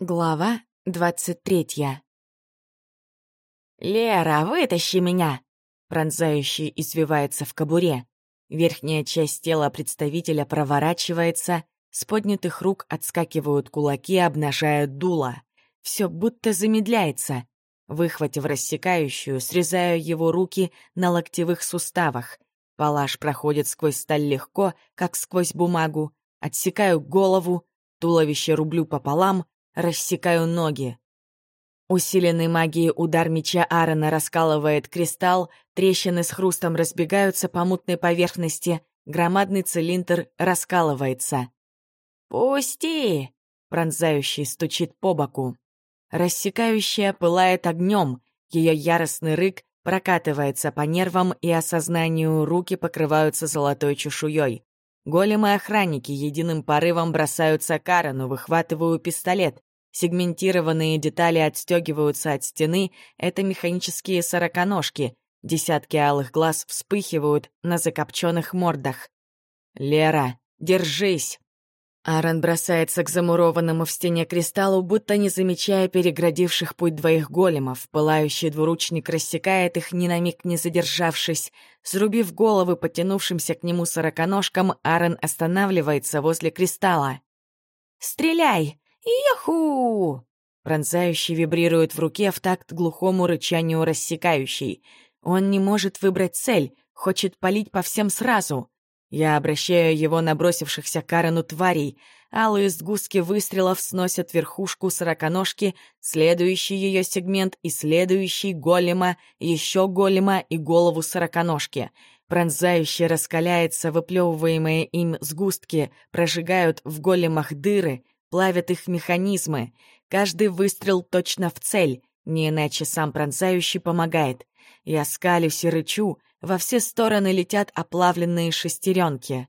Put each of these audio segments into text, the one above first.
Глава двадцать третья. «Лера, вытащи меня!» Пронзающий извивается в кобуре. Верхняя часть тела представителя проворачивается, с поднятых рук отскакивают кулаки, обнажают дуло. Все будто замедляется. Выхватив рассекающую, срезаю его руки на локтевых суставах. Палаш проходит сквозь сталь легко, как сквозь бумагу. Отсекаю голову, туловище рублю пополам — рассекаю ноги. Усиленный магией удар меча Аарона раскалывает кристалл, трещины с хрустом разбегаются по мутной поверхности, громадный цилиндр раскалывается. «Пусти!» — пронзающий стучит по боку. Рассекающая пылает огнем, ее яростный рык прокатывается по нервам и осознанию, руки покрываются золотой чешуей. Големы-охранники единым порывом бросаются к Аарону, выхватываю пистолет. Сегментированные детали отстегиваются от стены, это механические сороконожки. Десятки алых глаз вспыхивают на закопченных мордах. «Лера, держись!» Аарон бросается к замурованному в стене кристаллу, будто не замечая переградивших путь двоих големов. Пылающий двуручник рассекает их, ни на миг не задержавшись. Срубив головы потянувшимся к нему сороконожкам, Аарон останавливается возле кристалла. «Стреляй! Яху! Пронзающий вибрирует в руке в такт глухому рычанию рассекающей. Он не может выбрать цель, хочет палить по всем сразу. Я обращаю его на бросившихся к Арену тварей. Алые сгустки выстрелов сносят верхушку сороконожки, следующий ее сегмент и следующий голема, еще голема и голову сороконожки. Пронзающе раскаляется, выплевываемые им сгустки прожигают в големах дыры, плавят их механизмы. Каждый выстрел точно в цель, не иначе сам пронзающий помогает. Я скалюсь и рычу, во все стороны летят оплавленные шестеренки.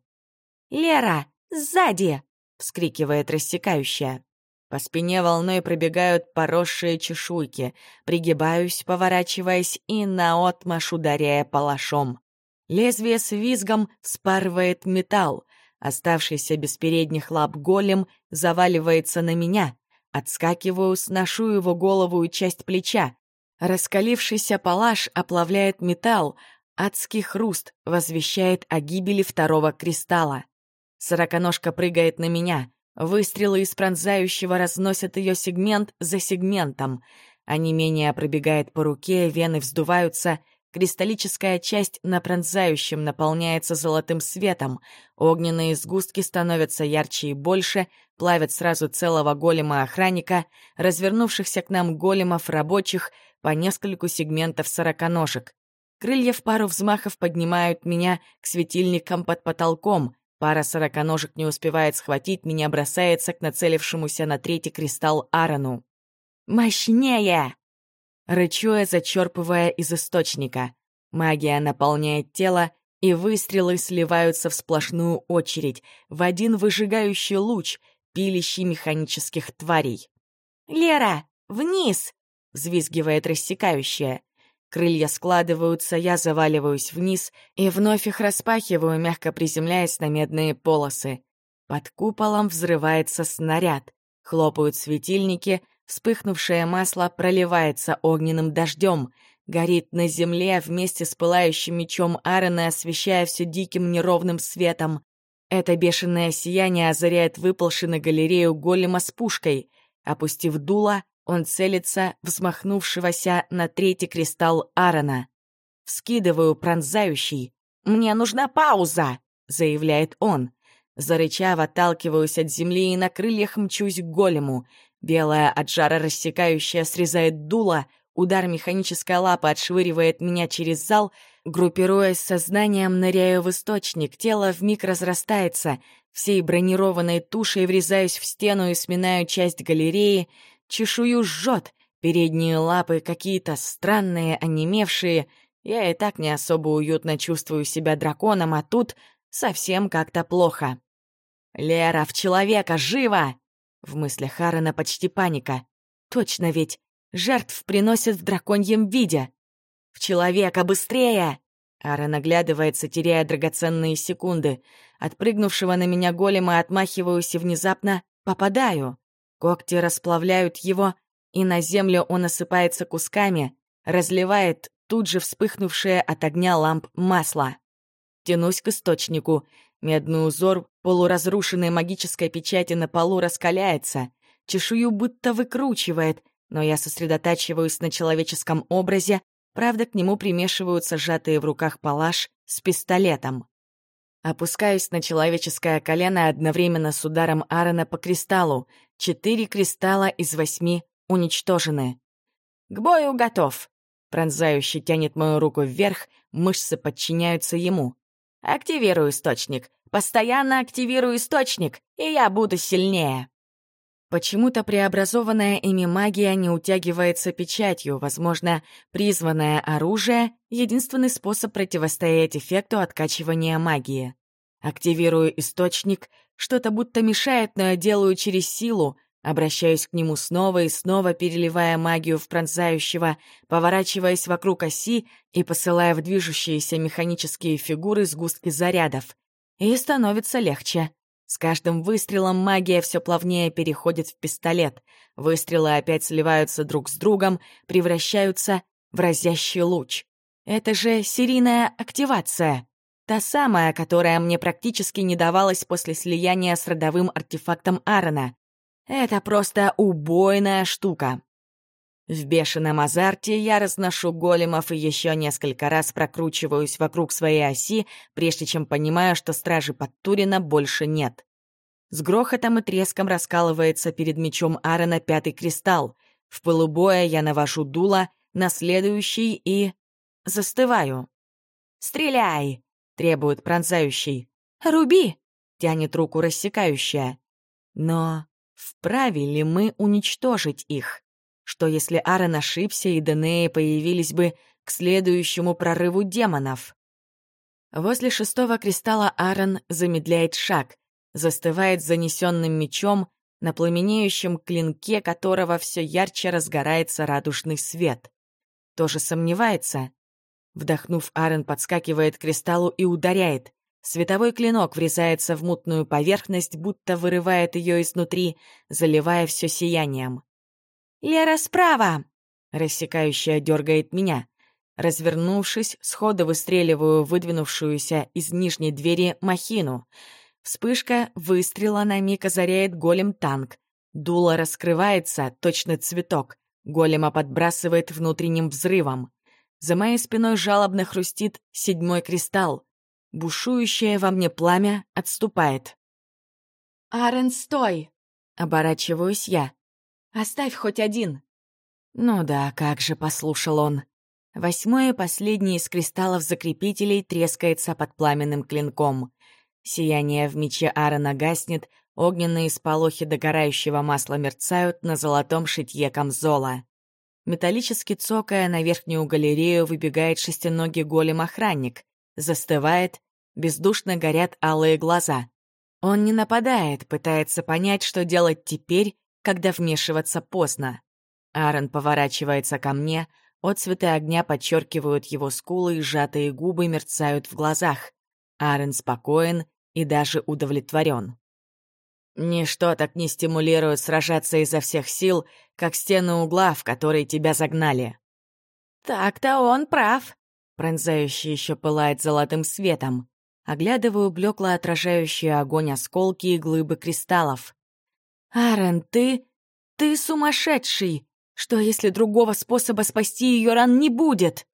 «Лера, сзади!» — вскрикивает рассекающая. По спине волной пробегают поросшие чешуйки. Пригибаюсь, поворачиваясь и наотмашь ударяя палашом. Лезвие с визгом спарывает металл. Оставшийся без передних лап голем заваливается на меня. Отскакиваю, сношу его голову и часть плеча. Раскалившийся палаш оплавляет металл, адский хруст возвещает о гибели второго кристалла. Сороконожка прыгает на меня. Выстрелы из пронзающего разносят ее сегмент за сегментом. А не менее пробегает по руке, вены вздуваются, Кристаллическая часть на пронзающем наполняется золотым светом, огненные сгустки становятся ярче и больше, плавят сразу целого голема-охранника, развернувшихся к нам големов рабочих по нескольку сегментов сороконожек. Крылья в пару взмахов поднимают меня к светильникам под потолком, пара сороконожек не успевает схватить, меня бросается к нацелившемуся на третий кристалл Аарону. «Мощнее!» Рычу я, зачерпывая из источника. Магия наполняет тело, и выстрелы сливаются в сплошную очередь, в один выжигающий луч, пилищий механических тварей. «Лера, вниз!» — взвизгивает рассекающая. Крылья складываются, я заваливаюсь вниз и вновь их распахиваю, мягко приземляясь на медные полосы. Под куполом взрывается снаряд. Хлопают светильники, Вспыхнувшее масло проливается огненным дождем, горит на земле вместе с пылающим мечом Аарона, освещая все диким неровным светом. Это бешеное сияние озаряет выползший на галерею голема с пушкой. Опустив дуло, он целится взмахнувшегося на третий кристалл Аарона. Вскидываю пронзающий. «Мне нужна пауза!» — заявляет он. Зарычав, отталкиваюсь от земли и на крыльях мчусь к голему — Белая от жара рассекающая срезает дуло, удар механической лапы отшвыривает меня через зал, группируясь сознанием, ныряю в источник, тело вмиг разрастается, всей бронированной тушей врезаюсь в стену и сминаю часть галереи, чешую жжет, передние лапы какие-то странные, онемевшие, я и так не особо уютно чувствую себя драконом, а тут совсем как-то плохо. «Лера, в человека, живо!» В мыслях Аарона почти паника. Точно ведь, жертв приносят в драконьем виде. «В человека, быстрее!» Аарон оглядывается, теряя драгоценные секунды. Отпрыгнувшего на меня голема отмахиваюсь и внезапно попадаю. Когти расплавляют его, и на землю он осыпается кусками, разливает тут же вспыхнувшее от огня ламп масло. Тянусь к источнику. Медный узор полуразрушенной магической печати на полу раскаляется. Чешую будто выкручивает, но я сосредотачиваюсь на человеческом образе, правда, к нему примешиваются сжатые в руках палаш с пистолетом. Опускаюсь на человеческое колено одновременно с ударом Аарона по кристаллу. Четыре кристалла из восьми уничтожены. «К бою готов!» Пронзающий тянет мою руку вверх, мышцы подчиняются ему. «Активирую источник. Постоянно активирую источник, и я буду сильнее!» Почему-то преобразованная ими магия не утягивается печатью, возможно, призванное оружие — единственный способ противостоять эффекту откачивания магии. Активирую источник, что-то будто мешает, но я делаю через силу, обращаюсь к нему снова и снова, переливая магию в пронзающего, поворачиваясь вокруг оси и посылая в движущиеся механические фигуры сгустки зарядов. И становится легче. С каждым выстрелом магия все плавнее переходит в пистолет. Выстрелы опять сливаются друг с другом, превращаются в разящий луч. Это же серийная активация. Та самая, которая мне практически не давалась после слияния с родовым артефактом Аарона. Это просто убойная штука. В бешеном азарте я разношу големов и еще несколько раз прокручиваюсь вокруг своей оси, прежде чем понимаю, что стражи Подтурина больше нет. С грохотом и треском раскалывается перед мечом Аарона пятый кристалл. В полубоя я навожу дуло на следующий и... застываю. «Стреляй!» — требует пронзающий. «Руби!» — тянет руку рассекающая. Но вправе ли мы уничтожить их? Что если Аарон ошибся, и Денеи появились бы к следующему прорыву демонов? Возле шестого кристалла Аарон замедляет шаг, застывает занесенным мечом, на пламенеющем клинке которого все ярче разгорается радужный свет. Тоже сомневается. Вдохнув, Аарон подскакивает к кристаллу и ударяет. Световой клинок врезается в мутную поверхность, будто вырывает ее изнутри, заливая все сиянием. «Лера справа!» Рассекающая дергает меня. Развернувшись, сходу выстреливаю выдвинувшуюся из нижней двери махину. Вспышка выстрела на миг озаряет голем танк. Дуло раскрывается, точно цветок. Голема подбрасывает внутренним взрывом. За моей спиной жалобно хрустит седьмой кристалл. Бушующее во мне пламя отступает. «Арен, стой!» — оборачиваюсь я. Оставь хоть один». Ну да, как же послушал он. Восьмой и последний из кристаллов закрепителей трескается под пламенным клинком. Сияние в мече Аарона гаснет, огненные сполохи догорающего масла мерцают на золотом шитье камзола. Металлически цокая на верхнюю галерею выбегает шестиногий голем-охранник. Застывает, бездушно горят алые глаза. Он не нападает, пытается понять, что делать теперь, когда вмешиваться поздно. Аарон поворачивается ко мне, отцветы огня подчеркивают его скулы и сжатые губы мерцают в глазах. Аарон спокоен и даже удовлетворен. Ничто так не стимулирует сражаться изо всех сил, как стены угла, в которые тебя загнали. Так-то он прав. Пронзающий еще пылает золотым светом. Оглядываю блекло отражающие огонь осколки и глыбы кристаллов. «Аарон, ты... ты сумасшедший! Что, если другого способа спасти ее ран не будет?»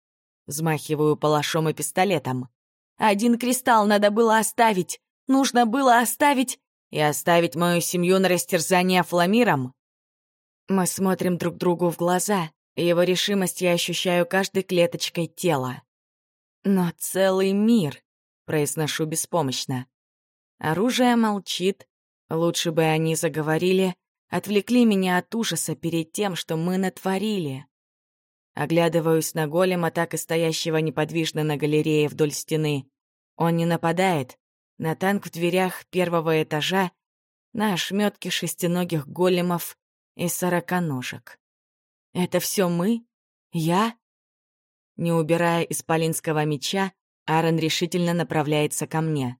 Взмахиваю палашом и пистолетом. «Один кристалл надо было оставить! Нужно было оставить и оставить мою семью на растерзание фламиром!» Мы смотрим друг другу в глаза, и его решимость я ощущаю каждой клеточкой тела. «Но целый мир!» — произношу беспомощно. Оружие молчит, Лучше бы они заговорили, отвлекли меня от ужаса перед тем, что мы натворили. Оглядываюсь на голема, так и стоящего неподвижно на галерее вдоль стены. Он не нападает. На танк в дверях первого этажа на ошметке шестиногих големов и сороконожек. Это все мы? Я? Не убирая исполинского меча, Аарон решительно направляется ко мне.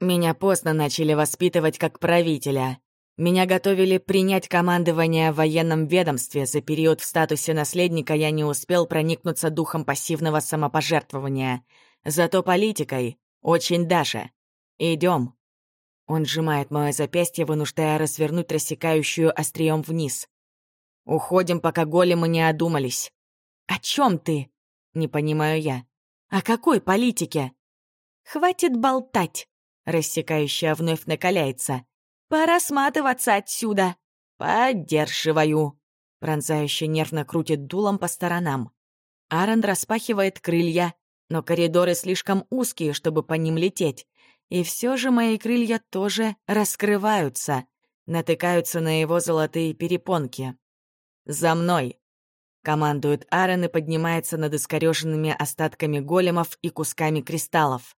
Меня поздно начали воспитывать как правителя. Меня готовили принять командование в военном ведомстве. За период в статусе наследника я не успел проникнуться духом пассивного самопожертвования. Зато политикой очень даже. Идем. Он сжимает мое запястье, вынуждая развернуть рассекающую острием вниз. Уходим, пока големы не одумались. «О чем ты?» — не понимаю я. «О какой политике?» «Хватит болтать!» — рассекающая вновь накаляется. Пора сматываться отсюда. Поддерживаю. Пронзающе нервно крутит дулом по сторонам. Аарон распахивает крылья, но коридоры слишком узкие, чтобы по ним лететь. И все же мои крылья тоже раскрываются, натыкаются на его золотые перепонки. «За мной!» — командует Аарон и поднимается над искореженными остатками големов и кусками кристаллов.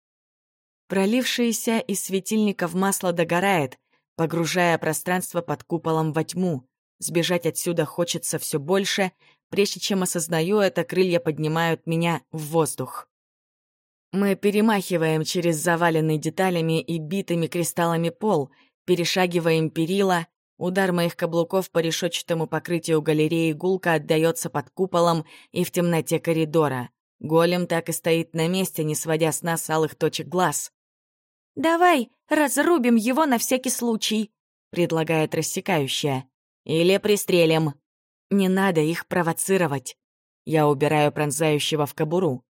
Пролившееся из светильников масло догорает, погружая пространство под куполом во тьму. Сбежать отсюда хочется все больше, прежде чем осознаю это, крылья поднимают меня в воздух. Мы перемахиваем через заваленный деталями и битыми кристаллами пол, перешагиваем перила, удар моих каблуков по решетчатому покрытию галереи гулко отдается под куполом и в темноте коридора. Голем так и стоит на месте, не сводя с нас алых точек глаз. «Давай разрубим его на всякий случай», — предлагает рассекающая. «Или пристрелим». Не надо их провоцировать. Я убираю пронзающего в кобуру.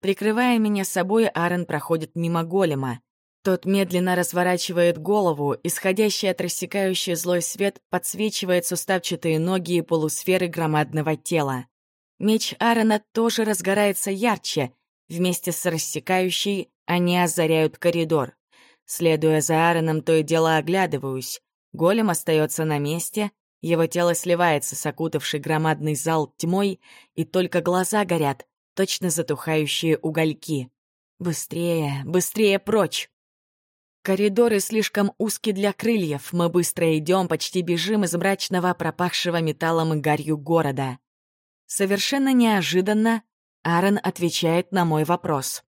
Прикрывая меня собой, Аарон проходит мимо голема. Тот медленно разворачивает голову, исходящий от рассекающей злой свет подсвечивает суставчатые ноги и полусферы громадного тела. Меч Аарона тоже разгорается ярче. Вместе с рассекающей они озаряют коридор. Следуя за Аароном, то и дело оглядываюсь. Голем остается на месте, его тело сливается с окутавшей громадный зал тьмой, и только глаза горят, точно затухающие угольки. Быстрее, быстрее прочь! Коридоры слишком узкие для крыльев, мы быстро идем, почти бежим из мрачного, пропахшего металлом и гарью города. Совершенно неожиданно Аарон отвечает на мой вопрос.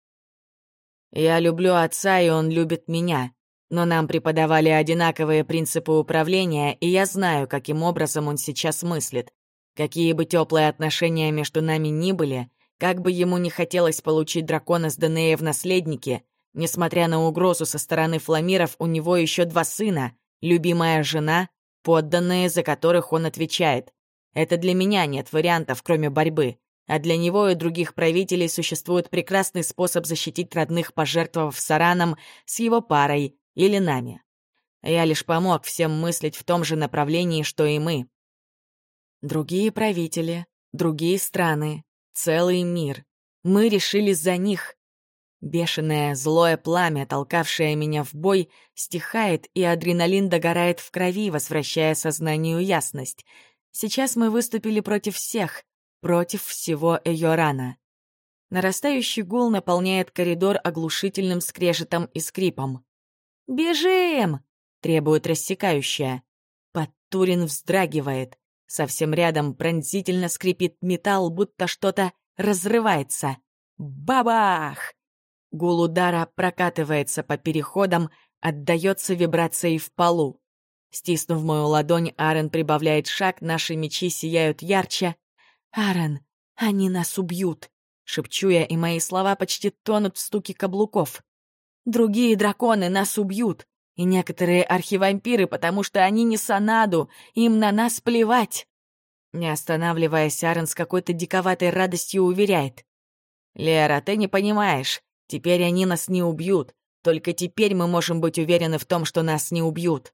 Я люблю отца, и он любит меня. Но нам преподавали одинаковые принципы управления, и я знаю, каким образом он сейчас мыслит. Какие бы теплые отношения между нами ни были, как бы ему не хотелось получить дракона с Денея в наследнике, несмотря на угрозу со стороны фламиров, у него еще два сына, любимая жена, подданные, за которых он отвечает. Это для меня нет вариантов, кроме борьбы. А для него и других правителей существует прекрасный способ защитить родных, пожертвовав Сараном с его парой или нами. Я лишь помог всем мыслить в том же направлении, что и мы. Другие правители, другие страны, целый мир. Мы решили за них. Бешеное, злое пламя, толкавшее меня в бой, стихает, и адреналин догорает в крови, возвращая сознанию ясность. Сейчас мы выступили против всех, против всего Эйорана. Нарастающий гул наполняет коридор оглушительным скрежетом и скрипом. «Бежим!» — требует рассекающая. Подтурин вздрагивает. Совсем рядом пронзительно скрипит металл, будто что-то разрывается. Бабах! Гул удара прокатывается по переходам, отдается вибрацией в полу. Стиснув мою ладонь, Арен прибавляет шаг, наши мечи сияют ярче, «Аарон, они нас убьют!» — шепчу я, и мои слова почти тонут в стуке каблуков. «Другие драконы нас убьют, и некоторые архивампиры, потому что они не Санаду, им на нас плевать!» Не останавливаясь, Аарон с какой-то диковатой радостью уверяет. «Лера, ты не понимаешь, теперь они нас не убьют, только теперь мы можем быть уверены в том, что нас не убьют.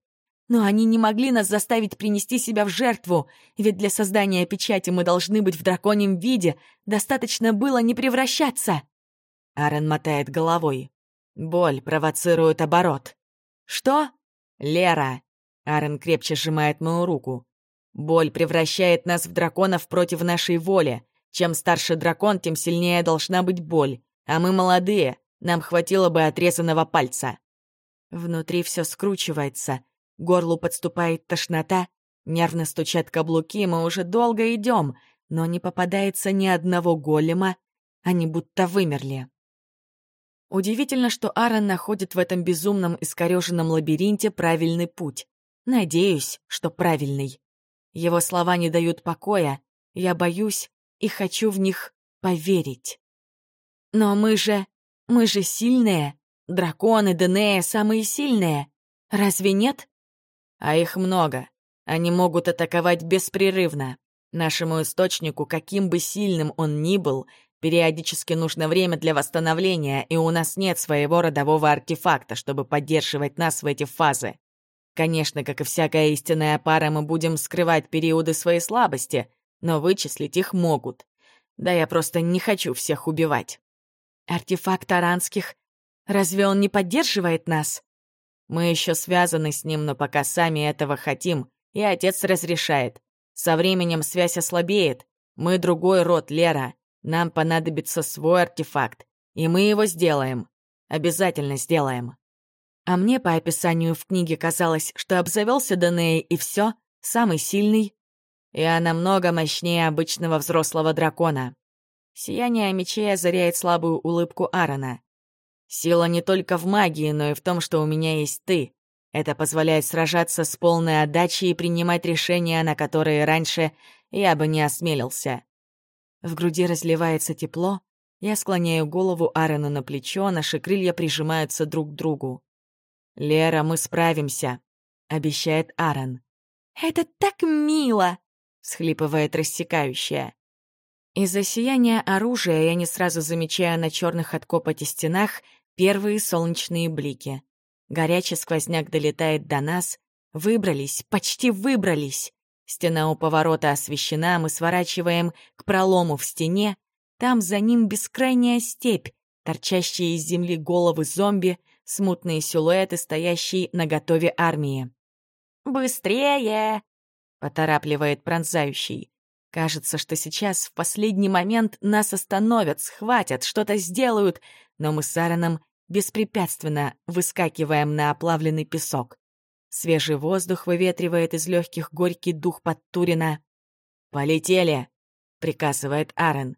Но они не могли нас заставить принести себя в жертву, ведь для создания печати мы должны быть в драконьем виде, достаточно было не превращаться. Аарон мотает головой. Боль провоцирует оборот. Что? Лера. Аарон крепче сжимает мою руку. Боль превращает нас в драконов против нашей воли. Чем старше дракон, тем сильнее должна быть боль. А мы молодые, нам хватило бы отрезанного пальца. Внутри все скручивается, горлу подступает тошнота, нервно стучат каблуки, мы уже долго идем, но не попадается ни одного голема, они будто вымерли. Удивительно, что Аарон находит в этом безумном искореженном лабиринте правильный путь. Надеюсь, что правильный. Его слова не дают покоя, я боюсь и хочу в них поверить. Но мы же... мы же сильные. Драконы Денея самые сильные. Разве нет? А их много. Они могут атаковать беспрерывно. Нашему источнику, каким бы сильным он ни был, периодически нужно время для восстановления, и у нас нет своего родового артефакта, чтобы поддерживать нас в эти фазы. Конечно, как и всякая истинная пара, мы будем скрывать периоды своей слабости, но вычислить их могут. Да я просто не хочу всех убивать. Артефакт Аранских, разве он не поддерживает нас? Мы еще связаны с ним, но пока сами этого хотим, и отец разрешает. Со временем связь ослабеет. Мы другой род, Лера. Нам понадобится свой артефакт, и мы его сделаем. Обязательно сделаем. А мне по описанию в книге казалось, что обзавелся Данеей и все, самый сильный. И она много мощнее обычного взрослого дракона. Сияние мечей озаряет слабую улыбку Аарона. Сила не только в магии, но и в том, что у меня есть ты. Это позволяет сражаться с полной отдачей и принимать решения, на которые раньше я бы не осмелился. В груди разливается тепло, я склоняю голову Аарону на плечо, наши крылья прижимаются друг к другу. «Лера, мы справимся», — обещает Аарон. «Это так мило!» — схлипывает рассекающая. Из-за сияния оружия я не сразу замечаю на черных от копоти стенах первые солнечные блики. Горячий сквозняк долетает до нас. Выбрались, почти выбрались. Стена у поворота освещена, мы сворачиваем к пролому в стене. Там за ним бескрайняя степь, торчащие из земли головы зомби, смутные силуэты, стоящие на готове армии. «Быстрее!» — поторапливает пронзающий. Кажется, что сейчас, в последний момент, нас остановят, схватят, что-то сделают, но мы с Аароном беспрепятственно выскакиваем на оплавленный песок. Свежий воздух выветривает из легких горький дух Подтурина. «Полетели!» — приказывает Аарон.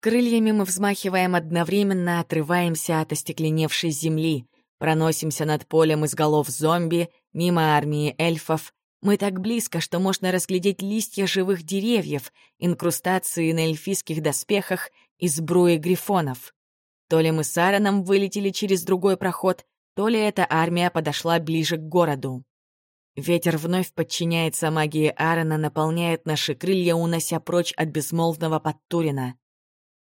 Крыльями мы взмахиваем одновременно, отрываемся от остекленевшей земли, проносимся над полем из голов зомби, мимо армии эльфов, мы так близко, что можно разглядеть листья живых деревьев, инкрустации на эльфийских доспехах и сбруи грифонов. То ли мы с Аароном вылетели через другой проход, то ли эта армия подошла ближе к городу. Ветер вновь подчиняется магии Аарона, наполняет наши крылья, унося прочь от безмолвного Подтурина.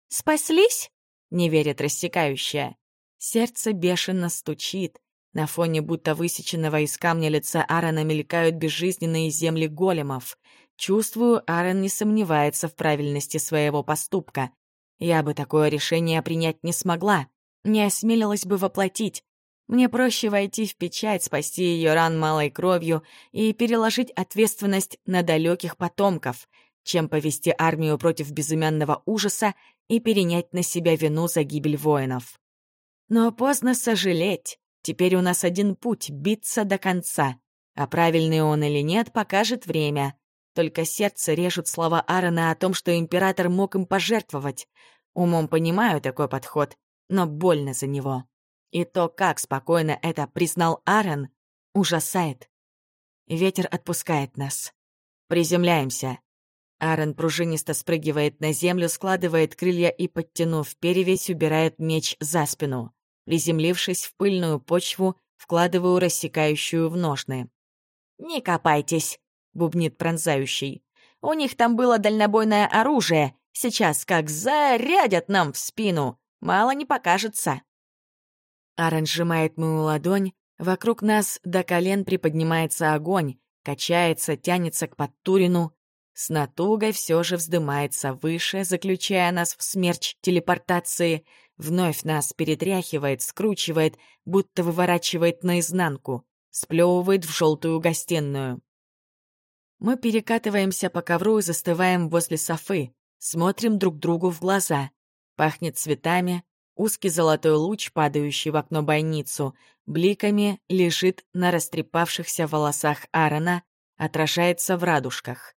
«Спаслись?» — не верит рассекающая. Сердце бешено стучит. На фоне будто высеченного из камня лица Аарона мелькают безжизненные земли големов. Чувствую, Аарон не сомневается в правильности своего поступка. Я бы такое решение принять не смогла, не осмелилась бы воплотить. Мне проще войти в печать, спасти ее ран малой кровью и переложить ответственность на далеких потомков, чем повести армию против безымянного ужаса и перенять на себя вину за гибель воинов. Но поздно сожалеть. Теперь у нас один путь — биться до конца. А правильный он или нет, покажет время. Только сердце режут слова Аарона о том, что император мог им пожертвовать. Умом понимаю такой подход, но больно за него. И то, как спокойно это признал Аарон, ужасает. Ветер отпускает нас. Приземляемся. Аарон пружинисто спрыгивает на землю, складывает крылья и, подтянув перевесь, убирает меч за спину. Приземлившись в пыльную почву, вкладываю рассекающую в ножны. «Не копайтесь», — бубнит пронзающий. «У них там было дальнобойное оружие. Сейчас как зарядят нам в спину. Мало не покажется». Аарон сжимает мою ладонь. Вокруг нас до колен приподнимается огонь, качается, тянется к подтурину. С натугой все же вздымается выше, заключая нас в смерч телепортации — Вновь нас перетряхивает, скручивает, будто выворачивает наизнанку, сплевывает в желтую гостиную. Мы перекатываемся по ковру и застываем возле софы, смотрим друг другу в глаза. Пахнет цветами, узкий золотой луч, падающий в окно бойницу, бликами лежит на растрепавшихся волосах Аарона, отражается в радужках.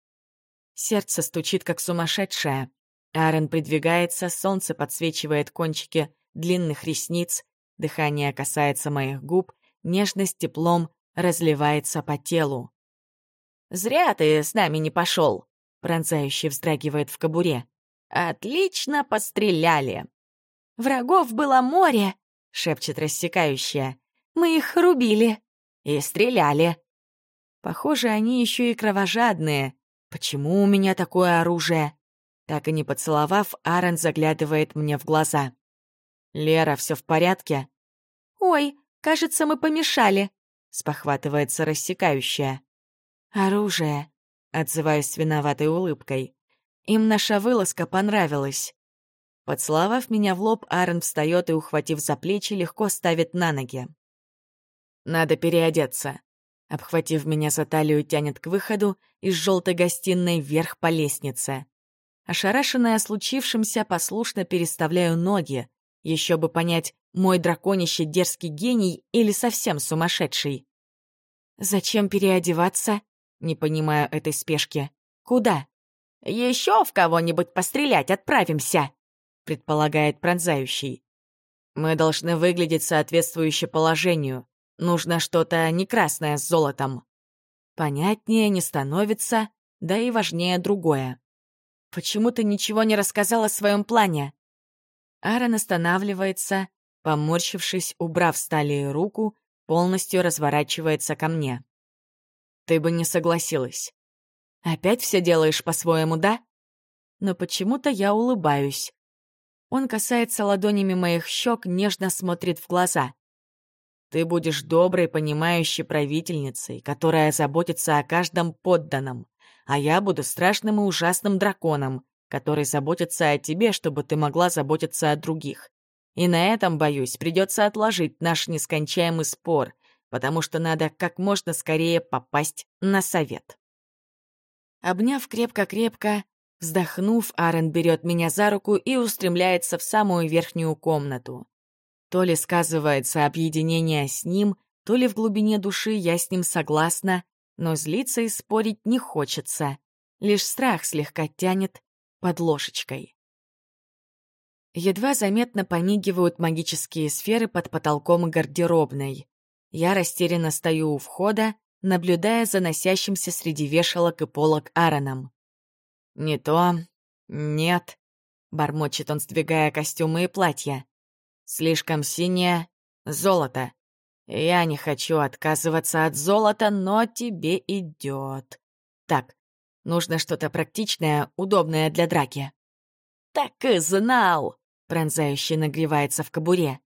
Сердце стучит, как сумасшедшее. Аарон придвигается, солнце подсвечивает кончики длинных ресниц, дыхание касается моих губ, нежность теплом разливается по телу. «Зря ты с нами не пошел», — пронзающий вздрагивает в кобуре. «Отлично постреляли!» «Врагов было море!» — шепчет рассекающая. «Мы их рубили и стреляли!» Похоже, они еще и кровожадные. Почему у меня такое оружие? Так и не поцеловав, Аарон заглядывает мне в глаза. «Лера, все в порядке?» «Ой, кажется, мы помешали», — спохватывается рассекающая. «Оружие», — отзываюсь с виноватой улыбкой. Им наша вылазка понравилась. Поцеловав меня в лоб, Аарон встает и, ухватив за плечи, легко ставит на ноги. «Надо переодеться». Обхватив меня за талию, тянет к выходу из желтой гостиной вверх по лестнице. Ошарашенная случившимся, послушно переставляю ноги. Еще бы понять, мой драконище дерзкий гений или совсем сумасшедший. «Зачем переодеваться?» Не понимаю этой спешки. «Куда?» «Еще в кого-нибудь пострелять отправимся!» предполагает пронзающий. «Мы должны выглядеть соответствующе положению. Нужно что-то не красное с золотом». Понятнее не становится, да и важнее другое. Почему ты ничего не рассказал о своем плане?» Аарон останавливается, поморщившись, убрав с талии руку, полностью разворачивается ко мне. «Ты бы не согласилась. Опять все делаешь по-своему, да?» Но почему-то я улыбаюсь. Он касается ладонями моих щек, нежно смотрит в глаза. «Ты будешь доброй, понимающей правительницей, которая заботится о каждом подданном а я буду страшным и ужасным драконом, который заботится о тебе, чтобы ты могла заботиться о других. И на этом, боюсь, придется отложить наш нескончаемый спор, потому что надо как можно скорее попасть на совет. Обняв крепко-крепко, вздохнув, Аарон берет меня за руку и устремляется в самую верхнюю комнату. То ли сказывается объединение с ним, то ли в глубине души я с ним согласна, но злиться и спорить не хочется. Лишь страх слегка тянет под ложечкой. Едва заметно помигивают магические сферы под потолком гардеробной. Я растерянно стою у входа, наблюдая за носящимся среди вешалок и полок Аароном. «Не то, нет», — бормочет он, сдвигая костюмы и платья. «Слишком синее, золото. Я не хочу отказываться от золота, но тебе идет. Так, нужно что-то практичное, удобное для драки. Так и знал! Пронзающий нагревается в кобуре.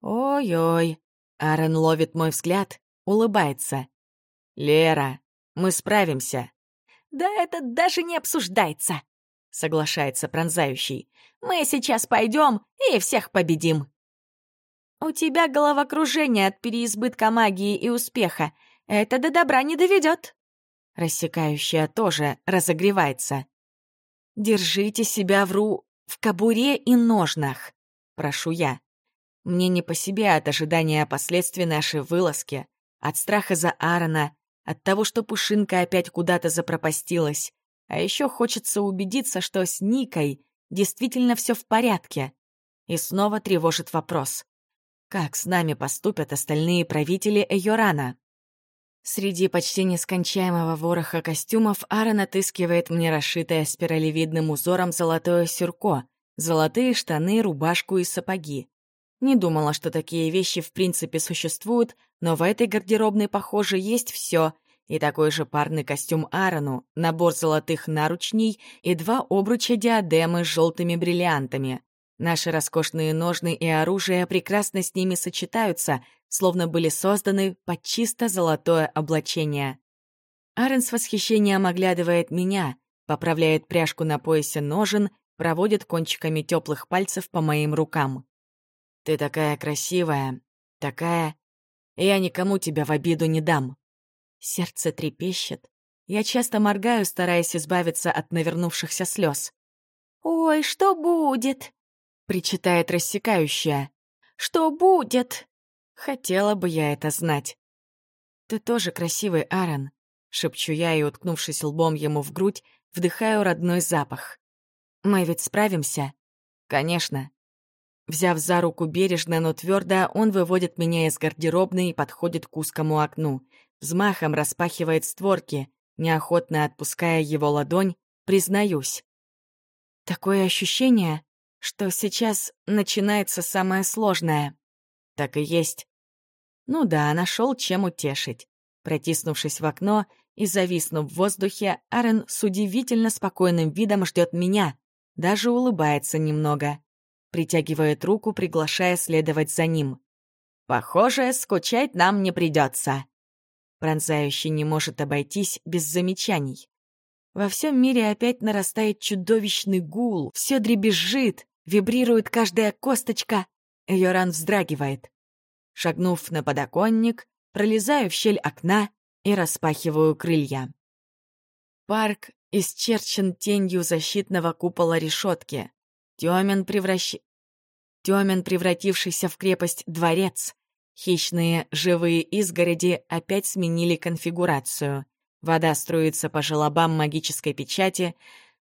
Ой-ой. Аарон ловит мой взгляд, улыбается. Лера, мы справимся. Да это даже не обсуждается, соглашается пронзающий. Мы сейчас пойдем и всех победим. «У тебя головокружение от переизбытка магии и успеха. Это до добра не доведет. Рассекающая тоже разогревается. «Держите себя в ру... в кобуре и ножнах», — прошу я. Мне не по себе от ожидания последствий нашей вылазки, от страха за Аарона, от того, что Пушинка опять куда-то запропастилась. А еще хочется убедиться, что с Никой действительно все в порядке. И снова тревожит вопрос. Как с нами поступят остальные правители Эйорана? Среди почти нескончаемого вороха костюмов Аарон отыскивает мне расшитое спиралевидным узором золотое сюрко, золотые штаны, рубашку и сапоги. Не думала, что такие вещи в принципе существуют, но в этой гардеробной, похоже, есть все, и такой же парный костюм Аарону, набор золотых наручней и два обруча диадемы с желтыми бриллиантами. Наши роскошные ножны и оружие прекрасно с ними сочетаются, словно были созданы под чисто золотое облачение. Арен с восхищением оглядывает меня, поправляет пряжку на поясе ножен, проводит кончиками теплых пальцев по моим рукам. «Ты такая красивая, такая... Я никому тебя в обиду не дам». Сердце трепещет. Я часто моргаю, стараясь избавиться от навернувшихся слез. «Ой, что будет?» Причитает рассекающая. «Что будет?» Хотела бы я это знать. «Ты тоже красивый, Аарон», — шепчу я и, уткнувшись лбом ему в грудь, вдыхаю родной запах. «Мы ведь справимся?» «Конечно». Взяв за руку бережно, но твердо, он выводит меня из гардеробной и подходит к узкому окну. взмахом распахивает створки, неохотно отпуская его ладонь, признаюсь. Такое ощущение, что сейчас начинается самое сложное. Так и есть. Ну да, нашел чем утешить. Протиснувшись в окно и зависнув в воздухе, Арен с удивительно спокойным видом ждет меня, даже улыбается немного. Притягивает руку, приглашая следовать за ним. «Похоже, скучать нам не придется. Пронзающий не может обойтись без замечаний. Во всем мире опять нарастает чудовищный гул, все дребезжит, вибрирует каждая косточка. Йоран вздрагивает. Шагнув на подоконник, пролезаю в щель окна и распахиваю крылья. Парк исчерчен тенью защитного купола решетки. Тёмен, превращ... Тёмен, превратившийся в крепость дворец. Хищные живые изгороди опять сменили конфигурацию. Вода струится по желобам магической печати,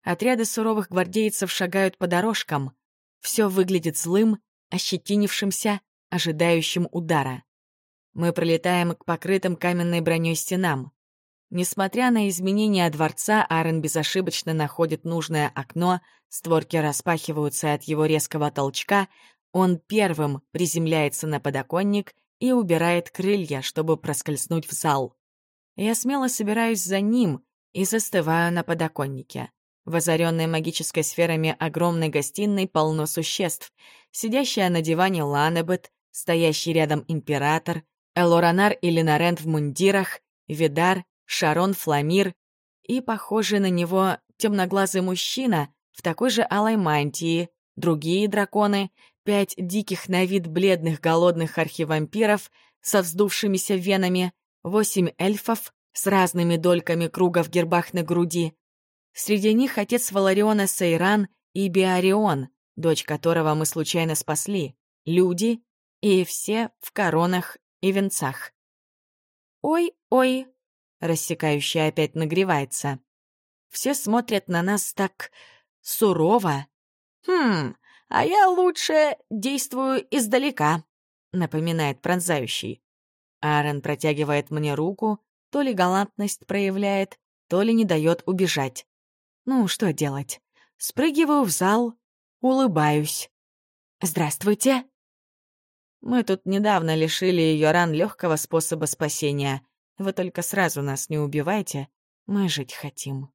отряды суровых гвардейцев шагают по дорожкам. Все выглядит злым, ощетинившимся, ожидающим удара. Мы пролетаем к покрытым каменной броней стенам. Несмотря на изменения дворца, Арен безошибочно находит нужное окно, створки распахиваются от его резкого толчка, он первым приземляется на подоконник и убирает крылья, чтобы проскользнуть в зал. Я смело собираюсь за ним и застываю на подоконнике. В озаренной магической сферами огромной гостиной полно существ. Сидящая на диване Ланебет, стоящий рядом император, Элоранар и Ленарент в мундирах, Видар, Шарон Фламир и, похожий на него, темноглазый мужчина в такой же алой мантии, другие драконы, пять диких на вид бледных голодных архивампиров со вздувшимися венами, восемь эльфов с разными дольками круга в гербах на груди, Среди них отец Валариона Сейран и Биарион, дочь которого мы случайно спасли, люди и все в коронах и венцах. «Ой-ой», — рассекающая опять нагревается. Все смотрят на нас так сурово. «Хм, а я лучше действую издалека», — напоминает пронзающий. Аарон протягивает мне руку, то ли галантность проявляет, то ли не дает убежать. Ну, что делать? Спрыгиваю в зал, улыбаюсь. «Здравствуйте!» Мы тут недавно лишили ее ран легкого способа спасения. Вы только сразу нас не убивайте, мы жить хотим.